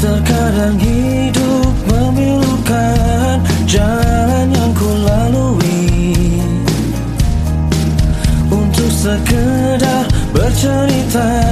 Terkadang hidup memilukan jalan yang ku lalui. Untuk sekedar bercerita